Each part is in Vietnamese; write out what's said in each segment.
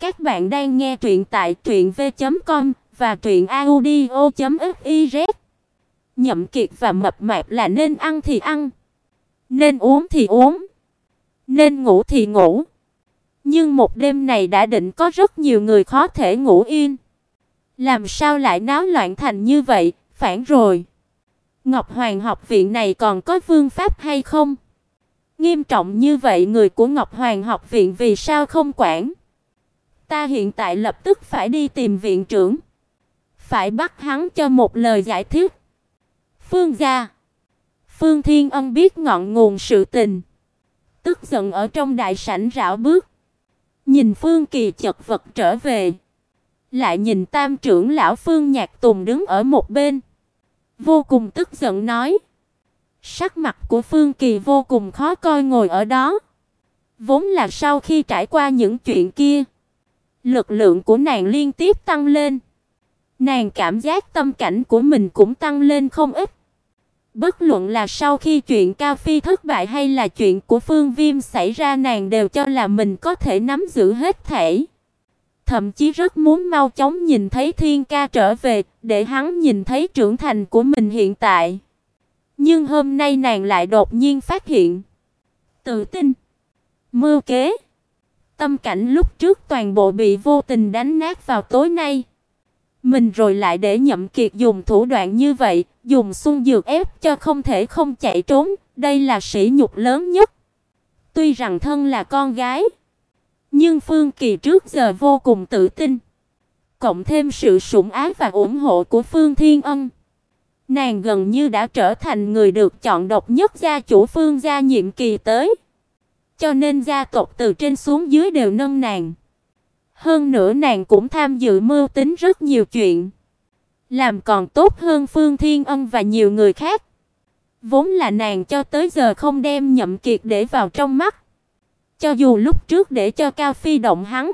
Các bạn đang nghe truyện tại truyệnv.com và truyệnaudio.fiz. Nhậm Kiệt và Mập Mạp là nên ăn thì ăn, nên uống thì uống, nên ngủ thì ngủ. Nhưng một đêm này đã định có rất nhiều người khó thể ngủ yên. Làm sao lại náo loạn thành như vậy, phản rồi. Ngọc Hoàng học viện này còn có phương pháp hay không? Nghiêm trọng như vậy người của Ngọc Hoàng học viện vì sao không quản? Ta hiện tại lập tức phải đi tìm viện trưởng, phải bắt hắn cho một lời giải thích. Phương gia. Phương Thiên Ân biết ngọn nguồn sự tình, tức giận ở trong đại sảnh rảo bước, nhìn Phương Kỳ chật vật trở về, lại nhìn Tam trưởng lão Phương Nhạc Tùng đứng ở một bên, vô cùng tức giận nói: Sắc mặt của Phương Kỳ vô cùng khó coi ngồi ở đó. Vốn là sau khi trải qua những chuyện kia, lực lượng của nàng liên tiếp tăng lên. Nàng cảm giác tâm cảnh của mình cũng tăng lên không ít. Bất luận là sau khi chuyện Cao Phi thất bại hay là chuyện của Phương Viêm xảy ra nàng đều cho là mình có thể nắm giữ hết thể. Thậm chí rất muốn mau chóng nhìn thấy Thiên Ca trở về, để hắn nhìn thấy trưởng thành của mình hiện tại. Nhưng hôm nay nàng lại đột nhiên phát hiện, tự tin, mưu kế, tâm cảnh lúc trước toàn bộ bị vô tình đánh nát vào tối nay. Mình rồi lại để Nhậm Kiệt dùng thủ đoạn như vậy, dùng xung dược ép cho không thể không chạy trốn, đây là sỉ nhục lớn nhất. Tuy rằng thân là con gái, nhưng Phương Kỳ trước giờ vô cùng tự tin, cộng thêm sự sủng ái và ủng hộ của Phương Thiên Ân, nàng gần như đã trở thành người được chọn độc nhất gia chủ Phương gia nhiệm kỳ tới. Cho nên gia tộc từ trên xuống dưới đều nâng nàng. Hơn nữa nàng cũng tham dự mưu tính rất nhiều chuyện, làm còn tốt hơn Phương Thiên Ân và nhiều người khác. Vốn là nàng cho tới giờ không đem Nhậm Kiệt để vào trong mắt. Cho dù lúc trước để cho Cao Phi động hắn,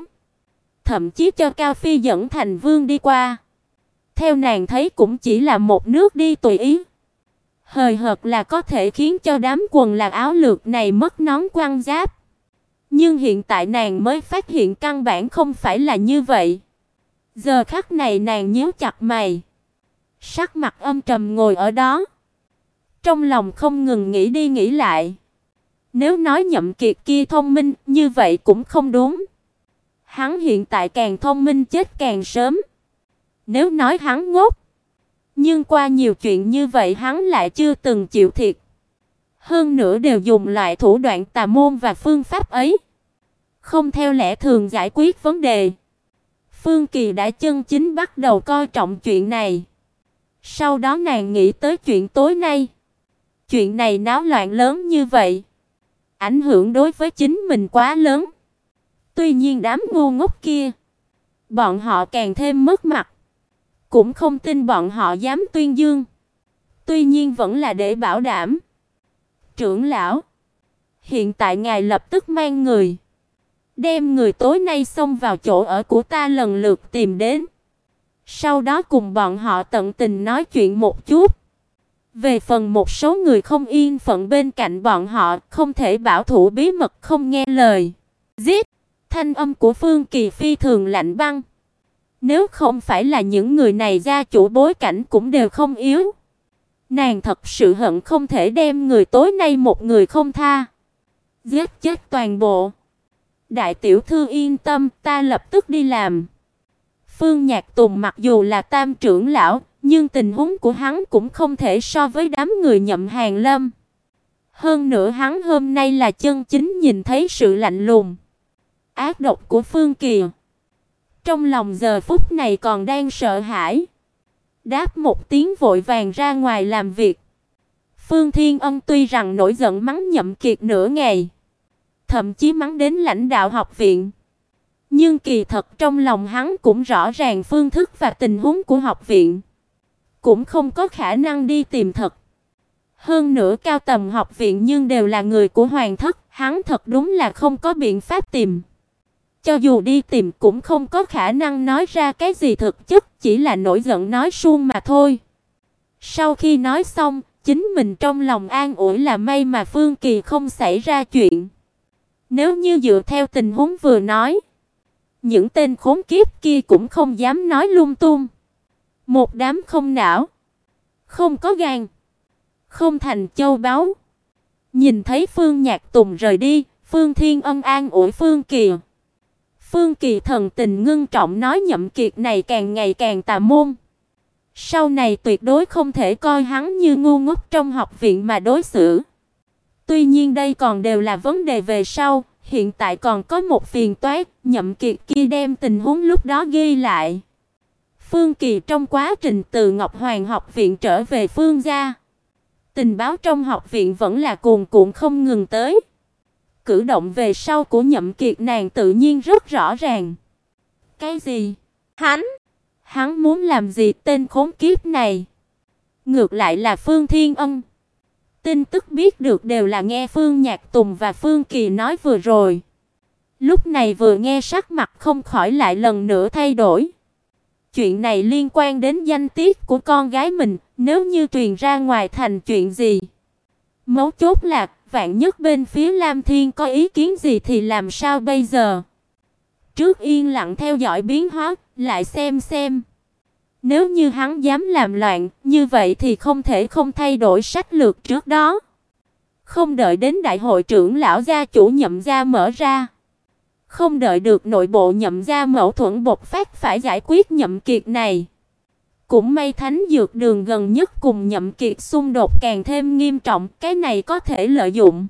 thậm chí cho Cao Phi dẫn thành vương đi qua, theo nàng thấy cũng chỉ là một nước đi tùy ý. Hời hợt là có thể khiến cho đám quần là áo lược này mất nón quăng giáp. Nhưng hiện tại nàng mới phát hiện căn bản không phải là như vậy. Giờ khắc này nàng nhíu chặt mày, sắc mặt âm trầm ngồi ở đó. Trong lòng không ngừng nghĩ đi nghĩ lại. Nếu nói Nhậm Kiệt kia thông minh, như vậy cũng không đúng. Hắn hiện tại càng thông minh chết càng sớm. Nếu nói hắn ngốc, nhưng qua nhiều chuyện như vậy hắn lại chưa từng chịu thiệt. Hơn nữa đều dùng loại thủ đoạn tà môn và phương pháp ấy, không theo lẽ thường giải quyết vấn đề. Phương Kỳ đã chân chính bắt đầu coi trọng chuyện này. Sau đó nàng nghĩ tới chuyện tối nay. Chuyện này náo loạn lớn như vậy, ảnh hưởng đối với chính mình quá lớn. Tuy nhiên đám ngu ngốc kia, bọn họ càng thêm mất mặt, cũng không tin bọn họ dám tuyên dương. Tuy nhiên vẫn là để bảo đảm. Trưởng lão, hiện tại ngài lập tức mang người đem người tối nay xông vào chỗ ở của ta lần lượt tìm đến. Sau đó cùng bọn họ tận tình nói chuyện một chút. Về phần một số người không yên phận bên cạnh bọn họ, không thể bảo thủ bí mật không nghe lời. Giết! Thanh âm của Phương Kỳ phi thường lạnh băng. Nếu không phải là những người này gia chủ bối cảnh cũng đều không yếu. Nàng thật sự hận không thể đem người tối nay một người không tha. Giết chết toàn bộ. Đại tiểu thư yên tâm, ta lập tức đi làm. Phương Nhạc Tùng mặc dù là tam trưởng lão, nhưng tình huống của hắn cũng không thể so với đám người nhậm hàng lâm. Hơn nữa hắn hôm nay là chân chính nhìn thấy sự lạnh lùng, ác độc của Phương kiều trong lòng giờ phút này còn đang sợ hãi. Đáp một tiếng vội vàng ra ngoài làm việc. Phương Thiên Ân tuy rằng nổi giận mắng Nhậm Kiệt nửa ngày, thậm chí mắng đến lãnh đạo học viện, nhưng kỳ thật trong lòng hắn cũng rõ ràng phương thức và tình huống của học viện, cũng không có khả năng đi tìm thật. Hơn nữa cao tầm học viện nhưng đều là người của hoàng thất, hắn thật đúng là không có biện pháp tìm. Cho dù đi tìm cũng không có khả năng nói ra cái gì thực chất, chỉ là nổi giận nói suông mà thôi. Sau khi nói xong, chính mình trong lòng an ủi là may mà Phương Kỳ không xảy ra chuyện. Nếu như dựa theo tình huống vừa nói, những tên khốn kiếp kia cũng không dám nói lung tung. Một đám không não, không có gan, không thành châu báu. Nhìn thấy Phương Nhạc Tùng rời đi, Phương Thiên Ân an ủi Phương Kỳ. Phương Kỳ thần tình ngưng trọng nói Nhậm Kiệt này càng ngày càng tà môn. Sau này tuyệt đối không thể coi hắn như ngu ngốc trong học viện mà đối xử. Tuy nhiên đây còn đều là vấn đề về sau, hiện tại còn có một phiền toái, Nhậm Kiệt kia đem tình huống lúc đó ghi lại. Phương Kỳ trong quá trình từ Ngọc Hoàng học viện trở về Phương gia, tình báo trong học viện vẫn là cuồn cuộn không ngừng tới. Cử động về sau của Nhậm Kiệt nàng tự nhiên rất rõ ràng. Cái gì? Hắn Hắn muốn làm gì tên khốn kiếp này? Ngược lại là Phương Thiên Ân. Tin tức biết được đều là nghe Phương Nhạc Tùng và Phương Kỳ nói vừa rồi. Lúc này vừa nghe sắc mặt không khỏi lại lần nữa thay đổi. Chuyện này liên quan đến danh tiết của con gái mình, nếu như truyền ra ngoài thành chuyện gì. Mấu chốt là, vạn nhất bên phía Lam Thiên có ý kiến gì thì làm sao bây giờ? Trước yên lặng theo dõi biến hóa, lại xem xem. Nếu như hắn dám làm loạn, như vậy thì không thể không thay đổi sách lược trước đó. Không đợi đến đại hội trưởng lão gia chủ nhậm gia mở ra. Không đợi được nội bộ nhậm gia mâu thuẫn bộc phát phải giải quyết nhậm kiệt này. Cũng may thánh dược đường gần nhất cùng nhậm kiệt xung đột càng thêm nghiêm trọng, cái này có thể lợi dụng.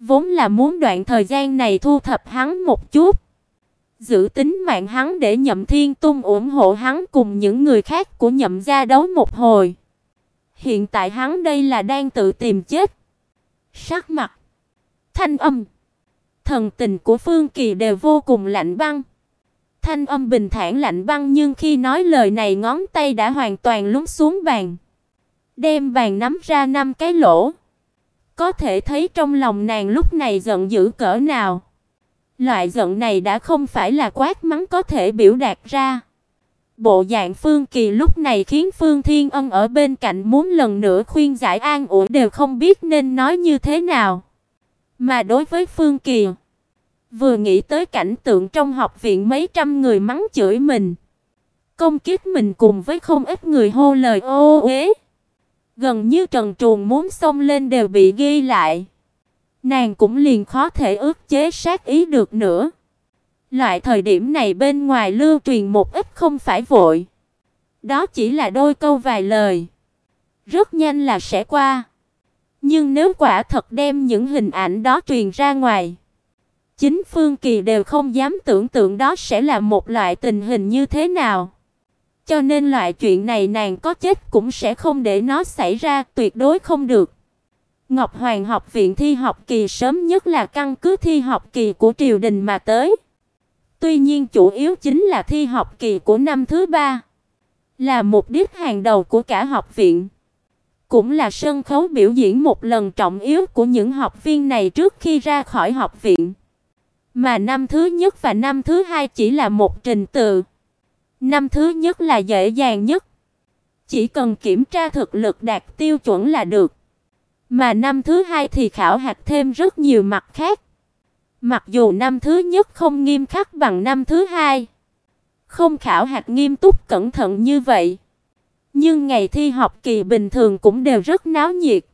Vốn là muốn đoạn thời gian này thu thập hắn một chút giữ tính mạng hắn để Nhậm Thiên Tung ủng hộ hắn cùng những người khác của Nhậm gia đấu một hồi. Hiện tại hắn đây là đang tự tìm chết. Sắc mặt, thanh âm, thần tình của Phương Kỳ đều vô cùng lạnh băng. Thanh âm bình thản lạnh băng nhưng khi nói lời này ngón tay đã hoàn toàn lún xuống bàn. Đem bàn nắm ra năm cái lỗ. Có thể thấy trong lòng nàng lúc này giận dữ cỡ nào. Loại giận này đã không phải là quát mắng có thể biểu đạt ra. Bộ dạng Phương Kỳ lúc này khiến Phương Thiên Ân ở bên cạnh muốn lần nữa khuyên giải an ủi đều không biết nên nói như thế nào. Mà đối với Phương Kỳ, vừa nghĩ tới cảnh tượng trong học viện mấy trăm người mắng chửi mình, công kích mình cùng với không ít người hô lời ô uế, gần như trần truồng muốn xông lên đều bị ghi lại. Nàng cũng liền khó thể ức chế sát ý được nữa. Loại thời điểm này bên ngoài lưu truyền một ít không phải vội. Đó chỉ là đôi câu vài lời. Rất nhanh là sẽ qua. Nhưng nếu quả thật đem những hình ảnh đó truyền ra ngoài, chính Phương Kỳ đều không dám tưởng tượng đó sẽ là một loại tình hình như thế nào. Cho nên loại chuyện này nàng có chết cũng sẽ không để nó xảy ra, tuyệt đối không được. Ngọc Hoàng học viện thi học kỳ sớm nhất là căn cứ thi học kỳ của triều đình mà tới. Tuy nhiên chủ yếu chính là thi học kỳ của năm thứ ba, là mục đích hàng đầu của cả học viện. Cũng là sân khấu biểu diễn một lần trọng yếu của những học viên này trước khi ra khỏi học viện. Mà năm thứ nhất và năm thứ hai chỉ là một trình tự. Năm thứ nhất là dễ dàng nhất. Chỉ cần kiểm tra thực lực đạt tiêu chuẩn là được. Mà năm thứ hai thì khảo hạch thêm rất nhiều mặt khác. Mặc dù năm thứ nhất không nghiêm khắc bằng năm thứ hai, không khảo hạch nghiêm túc cẩn thận như vậy, nhưng ngày thi học kỳ bình thường cũng đều rất náo nhiệt.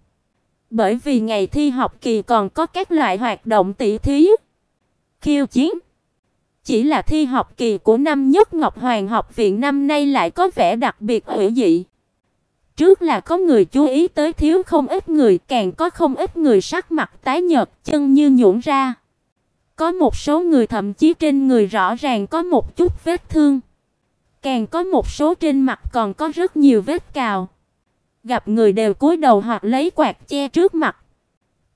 Bởi vì ngày thi học kỳ còn có các loại hoạt động tỷ thí, khiêu chiến. Chỉ là thi học kỳ của năm nhất Ngọc Hoàng học viện năm nay lại có vẻ đặc biệt hữu dị. Trước là có người chú ý tới thiếu không ít người, càng có không ít người sắc mặt tái nhợt, chân như nhũn ra. Có một số người thậm chí trên người rõ ràng có một chút vết thương. Càng có một số trên mặt còn có rất nhiều vết cào. Gặp người đều cúi đầu hoặc lấy quạt che trước mặt.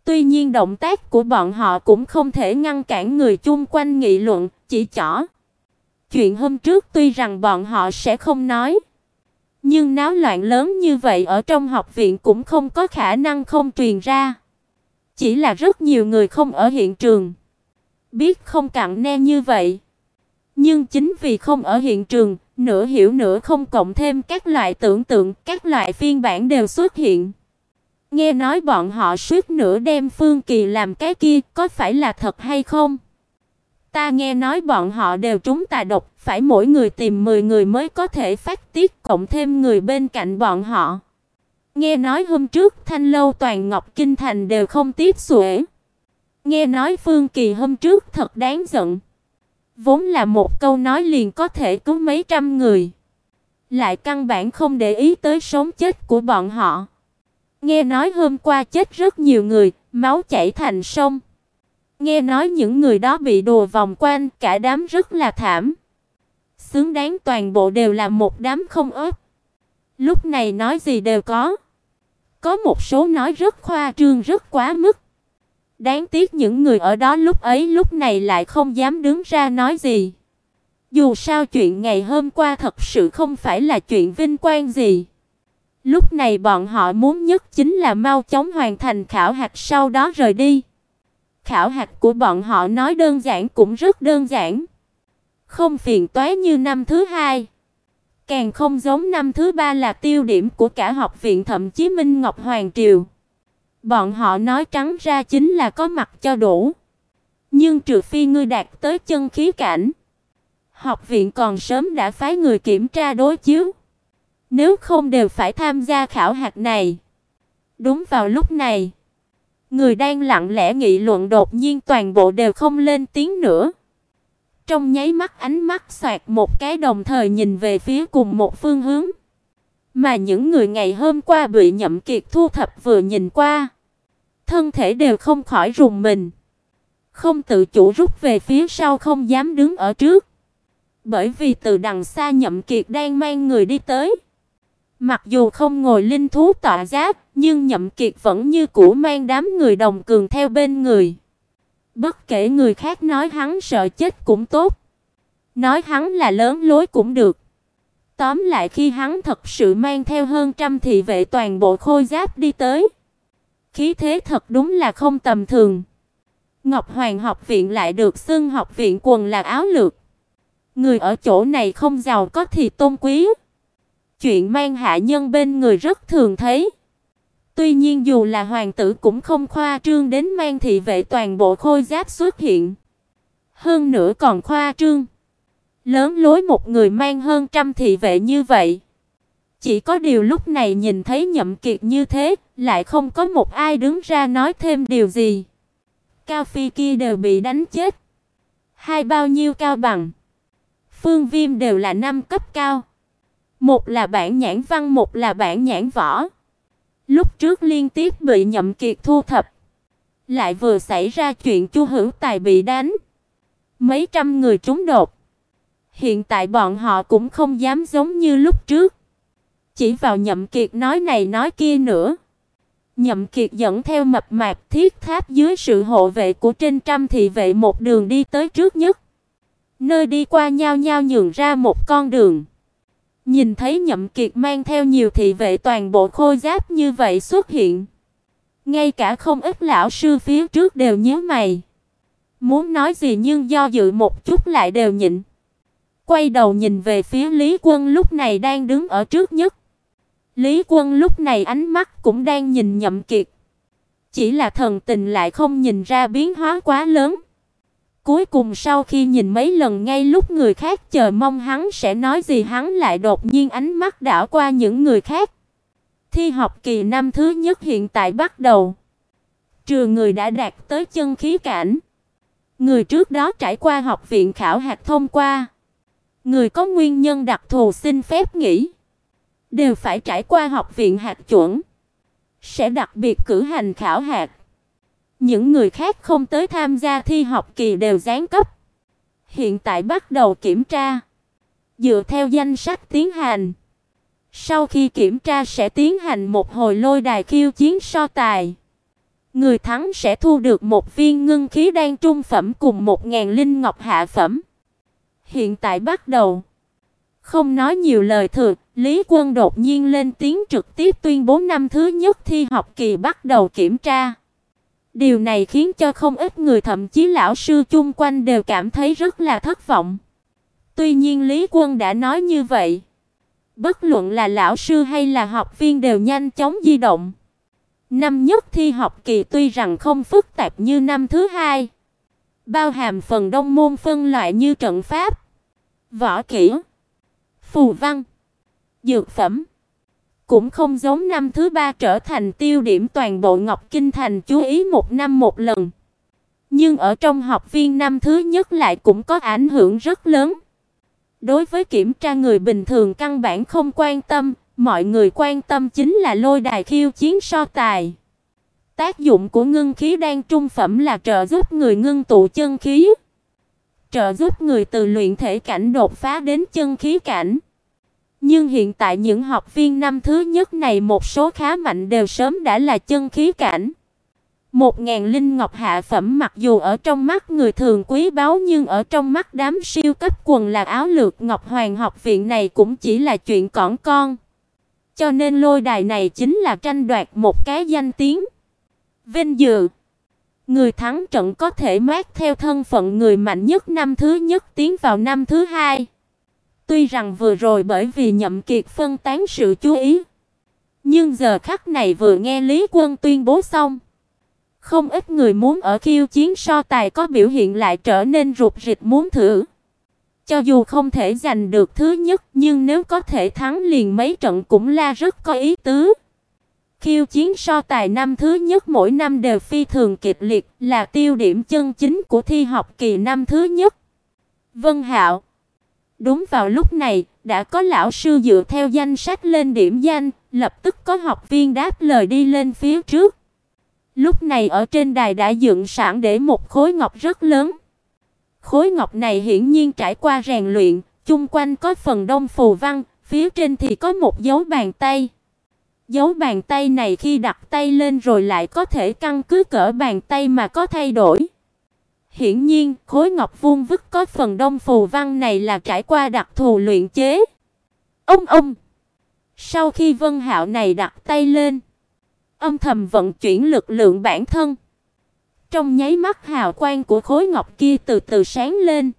Tuy nhiên động tác của bọn họ cũng không thể ngăn cản người chung quanh nghị luận, chỉ trỏ. Chuyện hôm trước tuy rằng bọn họ sẽ không nói, nhưng náo loạn lớn như vậy ở trong học viện cũng không có khả năng không truyền ra. Chỉ là rất nhiều người không ở hiện trường, biết không cặn ne như vậy. Nhưng chính vì không ở hiện trường, nửa hiểu nửa không cộng thêm các loại tưởng tượng, các loại phiên bản đều xuất hiện. Nghe nói bọn họ suýt nửa đem Phương Kỳ làm cái kia, có phải là thật hay không? Ta nghe nói bọn họ đều trúng tà độc, phải mỗi người tìm 10 người mới có thể phát tiết, cộng thêm người bên cạnh bọn họ. Nghe nói hôm trước Thanh lâu toàn Ngọc Kinh thành đều không tiếp xuể. Nghe nói Phương Kỳ hôm trước thật đáng giận. Vốn là một câu nói liền có thể cứu mấy trăm người, lại căn bản không để ý tới sống chết của bọn họ. Nghe nói hôm qua chết rất nhiều người, máu chảy thành sông. Nghe nói những người đó bị đồ vòng quanh, cả đám rất là thảm. Xứng đáng toàn bộ đều là một đám không ớt. Lúc này nói gì đều có. Có một số nói rất khoa trương rất quá mức. Đáng tiếc những người ở đó lúc ấy lúc này lại không dám đứng ra nói gì. Dù sao chuyện ngày hôm qua thật sự không phải là chuyện vinh quang gì. Lúc này bọn họ muốn nhất chính là mau chóng hoàn thành khảo hạch sau đó rời đi. Khảo hạch của bọn họ nói đơn giản cũng rất đơn giản. Không phiền toái như năm thứ hai. Càng không giống năm thứ ba là tiêu điểm của cả học viện thậm chí Minh Ngọc Hoàng Triều. Bọn họ nói trắng ra chính là có mặt cho đủ. Nhưng trừ phi ngươi đạt tới chân khí cảnh, học viện còn sớm đã phái người kiểm tra đối chiếu. Nếu không đều phải tham gia khảo hạch này. Đúng vào lúc này, người đang lặng lẽ nghị luận đột nhiên toàn bộ đều không lên tiếng nữa. Trong nháy mắt ánh mắt xoẹt một cái đồng thời nhìn về phía cùng một phương hướng. Mà những người ngày hôm qua bị Nhậm Kiệt thu thập vừa nhìn qua, thân thể đều không khỏi rùng mình, không tự chủ rút về phía sau không dám đứng ở trước. Bởi vì từ đằng xa Nhậm Kiệt đang mang người đi tới. Mặc dù không ngồi linh thú tọa giáp, nhưng Nhậm Kiệt vẫn như cũ mang đám người đồng cường theo bên người. Bất kể người khác nói hắn sợ chết cũng tốt, nói hắn là lớn lối cũng được. Tóm lại khi hắn thật sự mang theo hơn trăm thị vệ toàn bộ khôi giáp đi tới, khí thế thật đúng là không tầm thường. Ngọc Hoàng học viện lại được xưng học viện quần là áo lược. Người ở chỗ này không giàu có thì tôn quý. Chuyện mang hạ nhân bên người rất thường thấy. Tuy nhiên dù là hoàng tử cũng không khoa trương đến mang thị vệ toàn bộ khôi giáp xuất hiện. Hơn nữa còn khoa trương. Lớn lối một người mang hơn trăm thị vệ như vậy. Chỉ có điều lúc này nhìn thấy Nhậm Kiệt như thế, lại không có một ai đứng ra nói thêm điều gì. Cao Phi kia đều bị đánh chết. Hai bao nhiêu cao bằng. Phương Viêm đều là năm cấp cao. Một là bản nhãn văn, một là bản nhãn võ. Lúc trước liên tiếp bị Nhậm Kiệt thu thập, lại vừa xảy ra chuyện Chu Hữu Tài bị đánh, mấy trăm người trúng đột. Hiện tại bọn họ cũng không dám giống như lúc trước, chỉ vào Nhậm Kiệt nói này nói kia nữa. Nhậm Kiệt dẫn theo mập mạp thiết tháp dưới sự hộ vệ của trên trăm thị vệ một đường đi tới trước nhất. Nơi đi qua nhau nhau nhường ra một con đường. Nhìn thấy Nhậm Kiệt mang theo nhiều thị vệ toàn bộ khôi giáp như vậy xuất hiện, ngay cả không ít lão sư phía trước đều nhíu mày. Muốn nói gì nhưng do dự một chút lại đều nhịn. Quay đầu nhìn về phía Lý Quân lúc này đang đứng ở trước nhất. Lý Quân lúc này ánh mắt cũng đang nhìn Nhậm Kiệt. Chỉ là thần tình lại không nhìn ra biến hóa quá lớn. Cuối cùng sau khi nhìn mấy lần ngay lúc người khác chờ mong hắn sẽ nói gì, hắn lại đột nhiên ánh mắt đảo qua những người khác. Thi học kỳ năm thứ nhất hiện tại bắt đầu. Trừ người đã đạt tới chân khí cảnh. Người trước đó trải qua học viện khảo hạch thông qua. Người có nguyên nhân đặc thù xin phép nghỉ. Đều phải trải qua học viện hạt chuẩn. Sẽ đặc biệt cử hành khảo hạch. Những người khác không tới tham gia thi học kỳ đều giáng cấp. Hiện tại bắt đầu kiểm tra. Dựa theo danh sách tiến hành. Sau khi kiểm tra sẽ tiến hành một hồi lôi đài khiêu chiến so tài. Người thắng sẽ thu được một viên ngưng khí đan trung phẩm cùng một ngàn linh ngọc hạ phẩm. Hiện tại bắt đầu. Không nói nhiều lời thừa, Lý Quân đột nhiên lên tiếng trực tiếp tuyên bố năm thứ nhất thi học kỳ bắt đầu kiểm tra. Điều này khiến cho không ít người thậm chí lão sư chung quanh đều cảm thấy rất là thất vọng. Tuy nhiên Lý Quân đã nói như vậy, bất luận là lão sư hay là học viên đều nhanh chóng di động. Năm nhất thi học kỳ tuy rằng không phức tạp như năm thứ hai, bao hàm phần đông môn phân loại như trận pháp, võ kỹ, phù văn, dược phẩm. Cũng không giống năm thứ ba trở thành tiêu điểm toàn bộ Ngọc Kinh thành chú ý một năm một lần. Nhưng ở trong học viên năm thứ nhất lại cũng có ảnh hưởng rất lớn. Đối với kiểm tra người bình thường căn bản không quan tâm, mọi người quan tâm chính là lôi đài khiêu chiến so tài. Tác dụng của ngưng khí đan trung phẩm là trợ giúp người ngưng tụ chân khí, trợ giúp người từ luyện thể cảnh đột phá đến chân khí cảnh. Nhưng hiện tại những học viên năm thứ nhất này một số khá mạnh đều sớm đã là chân khí cảnh. Một ngàn linh ngọc hạ phẩm mặc dù ở trong mắt người thường quý báu nhưng ở trong mắt đám siêu cấp quần là áo lược Ngọc Hoàng học viện này cũng chỉ là chuyện cỏn con. Cho nên lôi đài này chính là tranh đoạt một cái danh tiếng. Vinh dự. Người thắng trận có thể mát theo thân phận người mạnh nhất năm thứ nhất tiến vào năm thứ hai. Tuy rằng vừa rồi bởi vì Nhậm Kiệt phân tán sự chú ý, nhưng giờ khắc này vừa nghe Lý Quân tuyên bố xong, không ít người muốn ở khiêu chiến so tài có biểu hiện lại trở nên rụt rịch muốn thử. Cho dù không thể giành được thứ nhất, nhưng nếu có thể thắng liền mấy trận cũng là rất có ý tứ. Khiêu chiến so tài năm thứ nhất mỗi năm đều phi thường kịch liệt, là tiêu điểm chân chính của thi học kỳ năm thứ nhất. Vân Hạo Đúng vào lúc này, đã có lão sư dựa theo danh sách lên điểm danh, lập tức có học viên đáp lời đi lên phía trước. Lúc này ở trên đài đã dựng sẵn để một khối ngọc rất lớn. Khối ngọc này hiển nhiên trải qua rèn luyện, chung quanh có phần đông phù văn, phía trên thì có một dấu bàn tay. Dấu bàn tay này khi đặt tay lên rồi lại có thể căn cứ cỡ bàn tay mà có thay đổi. Hiển nhiên, khối ngọc vuông vức có phần đông phù văn này là trải qua đặc thù luyện chế. Ông ông. Sau khi Vân Hạo này đặt tay lên, âm thầm vận chuyển lực lượng bản thân. Trong nháy mắt hào quang của khối ngọc kia từ từ sáng lên.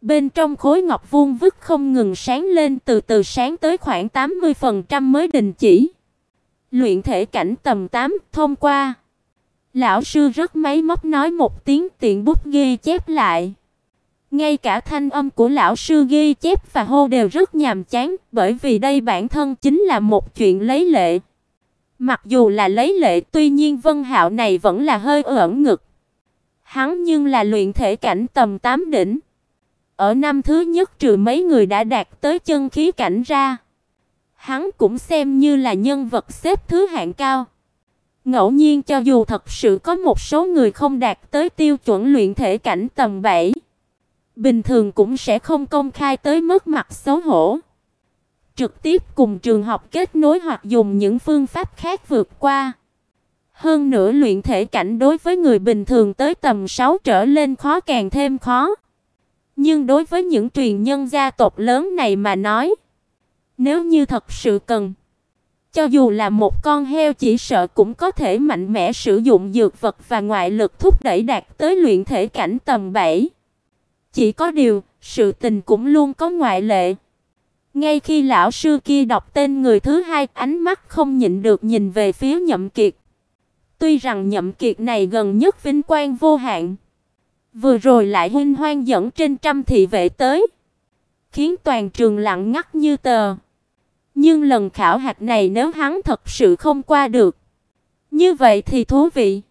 Bên trong khối ngọc vuông vức không ngừng sáng lên từ từ sáng tới khoảng 80% mới đình chỉ. Luyện thể cảnh tầm 8 thông qua. Lão sư rất máy móc nói một tiếng tiện bút ghi chép lại. Ngay cả thanh âm của lão sư ghi chép và hô đều rất nhàm chán, bởi vì đây bản thân chính là một chuyện lấy lệ. Mặc dù là lấy lệ, tuy nhiên Vân Hạo này vẫn là hơi ẩn ngực. Hắn nhưng là luyện thể cảnh tầm 8 đỉnh. Ở năm thứ nhất trừ mấy người đã đạt tới chân khí cảnh ra, hắn cũng xem như là nhân vật xếp thứ hạng cao. Ngẫu nhiên cho dù thật sự có một số người không đạt tới tiêu chuẩn luyện thể cảnh tầm 7, bình thường cũng sẽ không công khai tới mất mặt xấu hổ. Trực tiếp cùng trường học kết nối hoặc dùng những phương pháp khác vượt qua. Hơn nữa luyện thể cảnh đối với người bình thường tới tầm 6 trở lên khó càng thêm khó. Nhưng đối với những truyền nhân gia tộc lớn này mà nói, nếu như thật sự cần cho dù là một con heo chỉ sợ cũng có thể mạnh mẽ sử dụng dược vật và ngoại lực thúc đẩy đạt tới luyện thể cảnh tầm 7. Chỉ có điều, sự tình cũng luôn có ngoại lệ. Ngay khi lão sư kia đọc tên người thứ hai, ánh mắt không nhịn được nhìn về phía Nhậm Kiệt. Tuy rằng Nhậm Kiệt này gần nhất vinh quang vô hạn, vừa rồi lại huynh hoang dẫn trên trăm thị vệ tới, khiến toàn trường lặng ngắt như tờ. Nhưng lần khảo hạch này nếu hắn thật sự không qua được, như vậy thì thú vị.